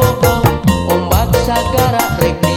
popo ombak sagara rek